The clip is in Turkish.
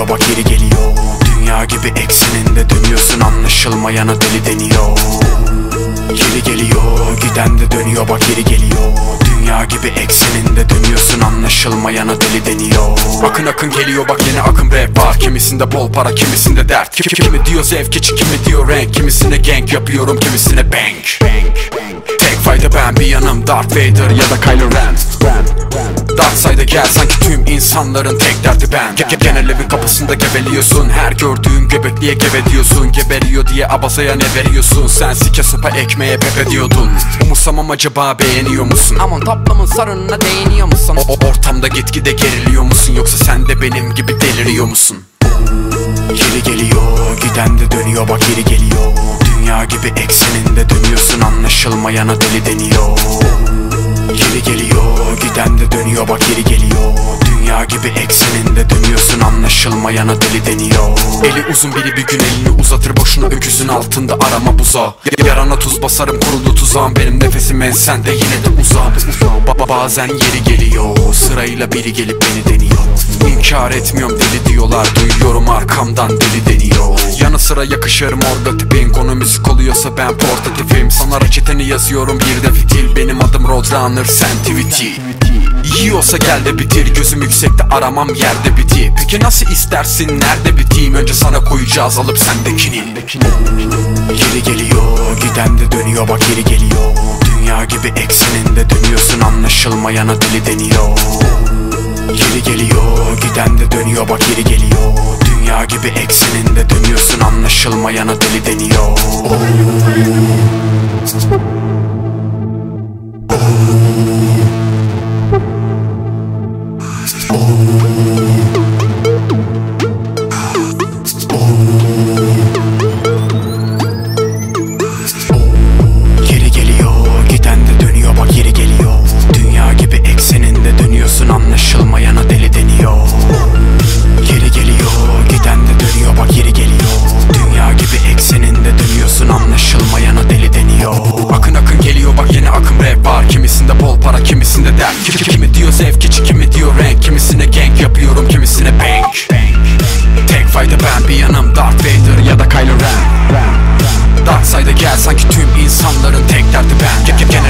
dönüyor. Bak geri geliyor. Dünya gibi ekseninde dönüyorsun. Anlaşılmayana deli deniyor. Geri geliyor giden de dönüyor. Bak geri geliyor. Dünya gibi ekseninde dönüyorsun. Anlaşılmayana deli deniyor Akın akın geliyor bak yine akım rap var Kimisinde bol para kimisinde dert. Kim- Kimi diyor zevk içi kimi diyor renk. Kimisine gang yapıyorum kimisine bank. Tek fayda ben bir yanım Darth Vader ya da Kylo Ren Side'a gel sanki tüm insanların tek derdi ben. Ge- ge- Genel evin kapısında geveliyorsun Her gördüğün göbekliye gebe diyorsun Geberiyor diye abazaya ne veriyorsun. Sen sike sopa ekmeğe pepe diyordun. Umursamam acaba beğeniyor musun? Aman toplumun sorununa değiniyor musun? o, o ortamda gitgide geriliyor musun? Yoksa sen de benim gibi deliriyor musun? Geri geliyor giden de dönüyor. Bak geri geliyor. Dünya gibi ekseninde dönüyorsun. Anlaşılmayana deli deniyor. Geri geliyor dönüyor bak geri geliyor. Dünya gibi ekseninde dönüyorsun anlaşılmayana deli deniyor. Eli uzun biri bir gün elini uzatır boşuna öküzün altında arama buza Yarana tuz basarım kurulu tuzağım. Benim nefesim ensen de yine de uzak Ba- bazen yeri geliyor sırayla biri gelip beni deniyor. İnkar etmiyorum deli diyorlar Duyuyorum arkamdan deli deniyor. Yanı sıra yakışır morda tipin Konu müzik oluyorsa ben portatifim. Sana reçeteni yazıyorum bir de fitil. Benim adım Roadrunner sen tweety Yiyorsa gel de bitir Gözüm yüksekte aramam yerde biti Peki nasıl istersin nerede biteyim? Önce sana koyacağız alıp sendekini. Geri geliyor giden de dönüyor bak geri geliyor. Dünya gibi ekseninde dönüyorsun anlaşılmayana deli deniyor. Geri geliyor giden de dönüyor bak geri geliyor. Dünya gibi ekseninde dönüyorsun anlaşılmayana deli deniyor anlaşılmayana deli deniyor. Akın akın geliyor bak yine akım rap var. Kimisinde bol para kimisinde dert. Kim- Kimi diyor zevk içi kimi diyor renk. Kimisine gang yapıyorum kimisine bank Tek fayda ben bir yanım Darth Vader ya da Kylo Ren. Dark side'a gel sanki tüm insanların tek derdi ben. Ge- ge- Genel